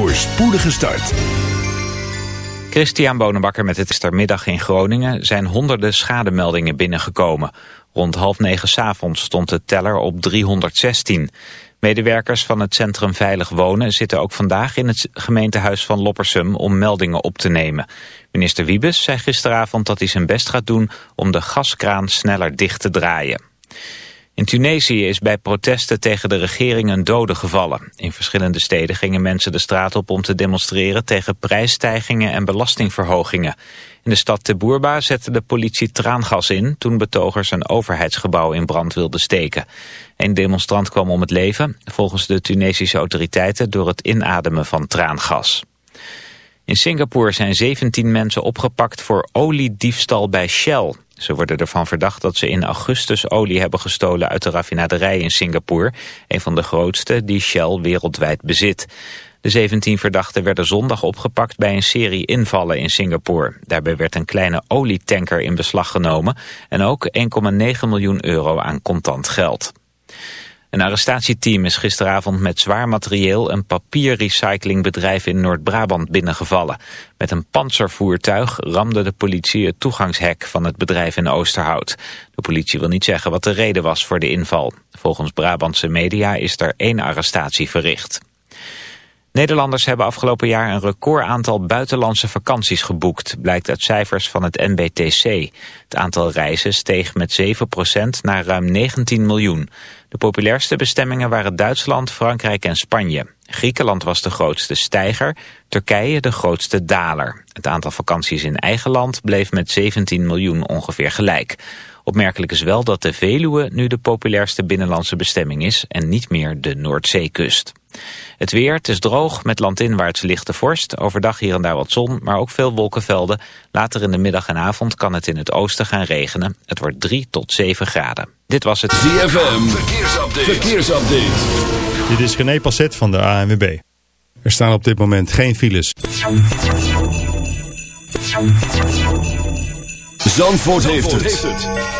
voor spoedige start. Christian Bonenbakker met het gistermiddag in Groningen zijn honderden schademeldingen binnengekomen. Rond half negen s'avonds stond de teller op 316. Medewerkers van het Centrum Veilig Wonen zitten ook vandaag in het gemeentehuis van Loppersum om meldingen op te nemen. Minister Wiebes zei gisteravond dat hij zijn best gaat doen om de gaskraan sneller dicht te draaien. In Tunesië is bij protesten tegen de regering een dode gevallen. In verschillende steden gingen mensen de straat op om te demonstreren tegen prijsstijgingen en belastingverhogingen. In de stad Tebourba zette de politie traangas in toen betogers een overheidsgebouw in brand wilden steken. Een demonstrant kwam om het leven, volgens de Tunesische autoriteiten door het inademen van traangas. In Singapore zijn 17 mensen opgepakt voor oliediefstal bij Shell. Ze worden ervan verdacht dat ze in augustus olie hebben gestolen uit de raffinaderij in Singapore, een van de grootste die Shell wereldwijd bezit. De 17 verdachten werden zondag opgepakt bij een serie invallen in Singapore. Daarbij werd een kleine olietanker in beslag genomen en ook 1,9 miljoen euro aan contant geld. Een arrestatieteam is gisteravond met zwaar materieel een papierrecyclingbedrijf in Noord-Brabant binnengevallen. Met een panzervoertuig ramde de politie het toegangshek van het bedrijf in Oosterhout. De politie wil niet zeggen wat de reden was voor de inval. Volgens Brabantse media is er één arrestatie verricht. Nederlanders hebben afgelopen jaar een record aantal buitenlandse vakanties geboekt, blijkt uit cijfers van het NBTC. Het aantal reizen steeg met 7% naar ruim 19 miljoen. De populairste bestemmingen waren Duitsland, Frankrijk en Spanje. Griekenland was de grootste stijger, Turkije de grootste daler. Het aantal vakanties in eigen land bleef met 17 miljoen ongeveer gelijk. Opmerkelijk is wel dat de Veluwe nu de populairste binnenlandse bestemming is en niet meer de Noordzeekust. Het weer, het is droog, met landinwaarts lichte vorst. Overdag hier en daar wat zon, maar ook veel wolkenvelden. Later in de middag en avond kan het in het oosten gaan regenen. Het wordt 3 tot 7 graden. Dit was het ZFM, verkeersupdate. verkeersupdate. Dit is René Passet van de ANWB. Er staan op dit moment geen files. Zandvoort, heeft, het.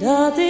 Dat is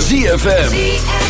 ZFM.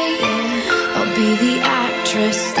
Be the actress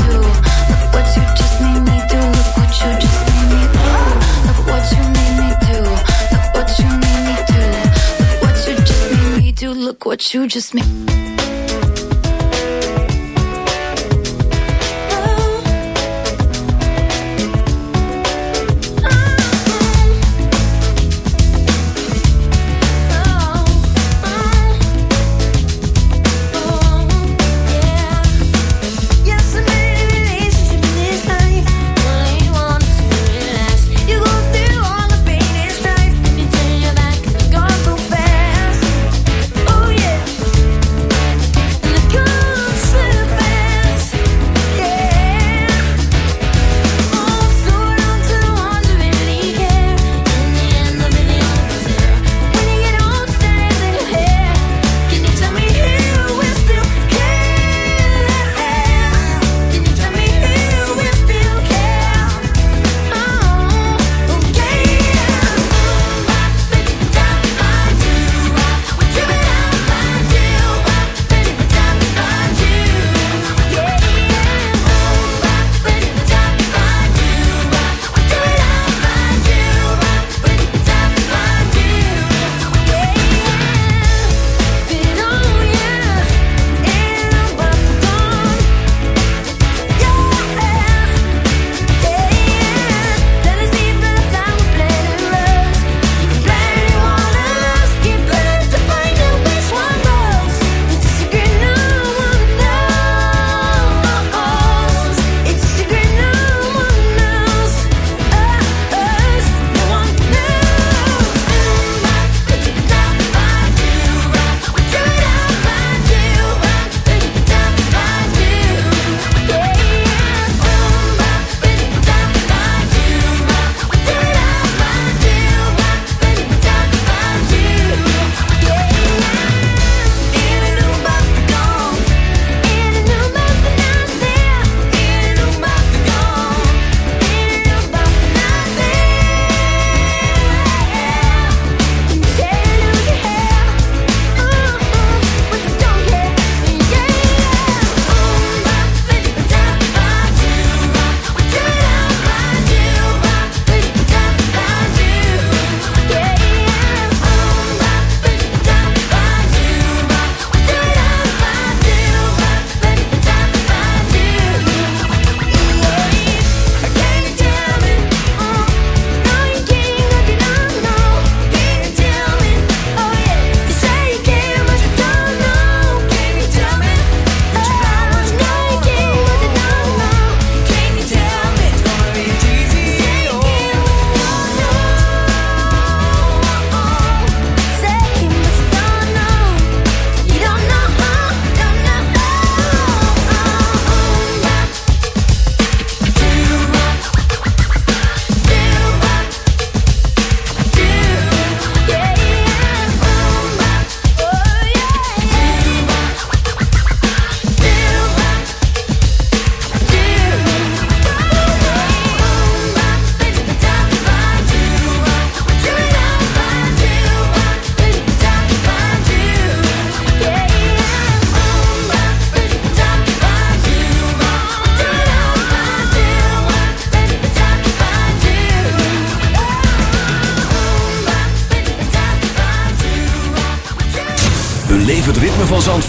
What you just made.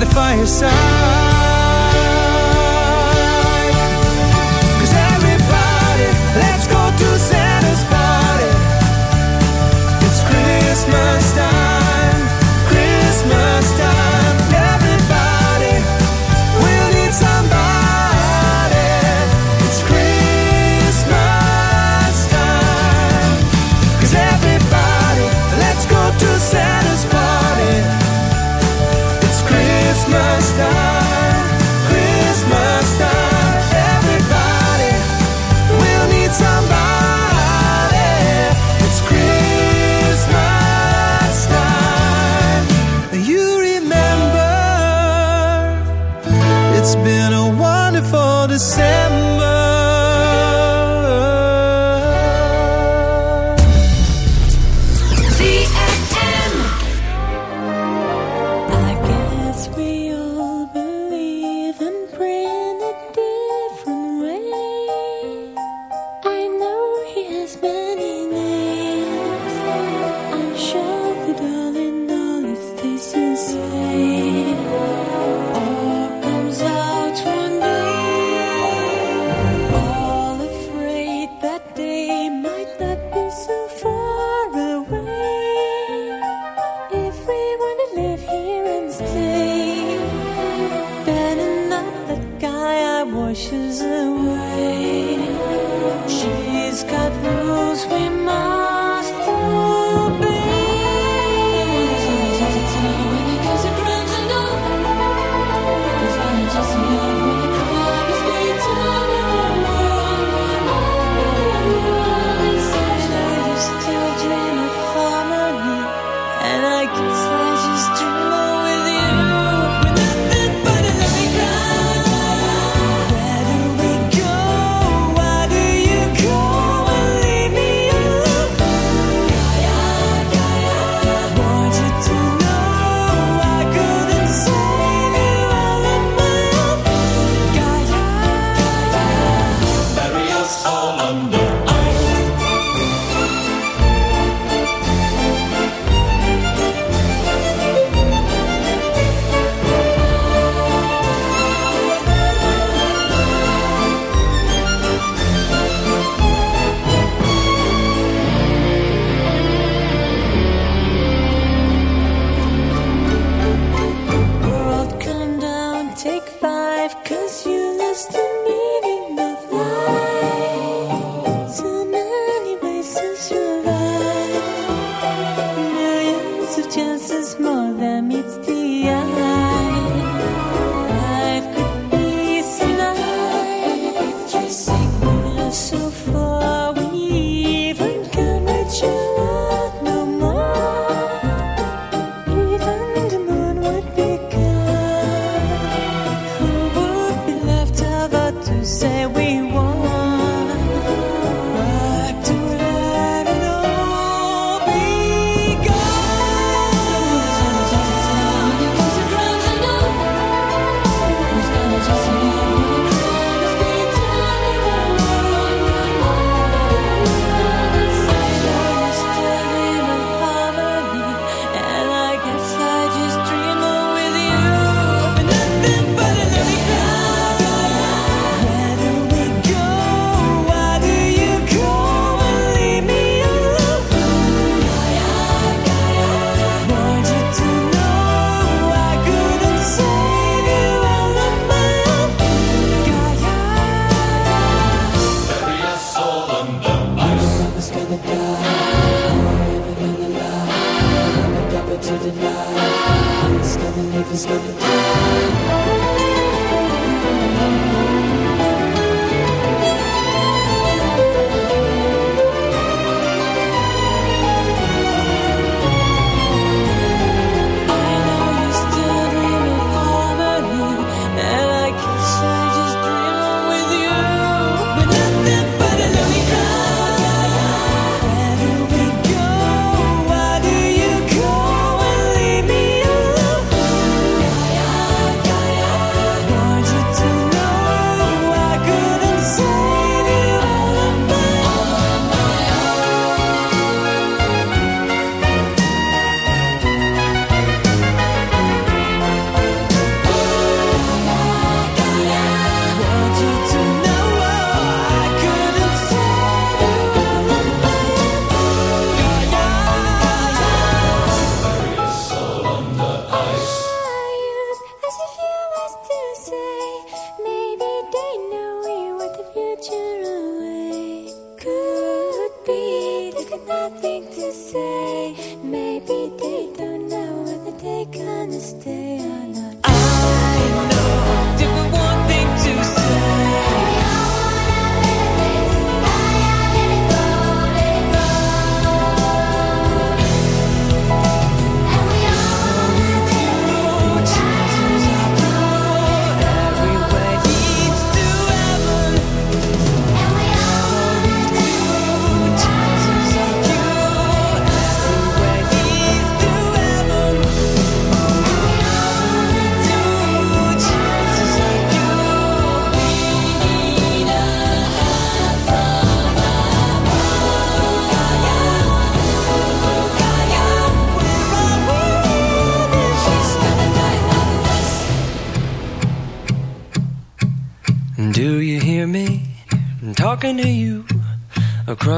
by the fireside.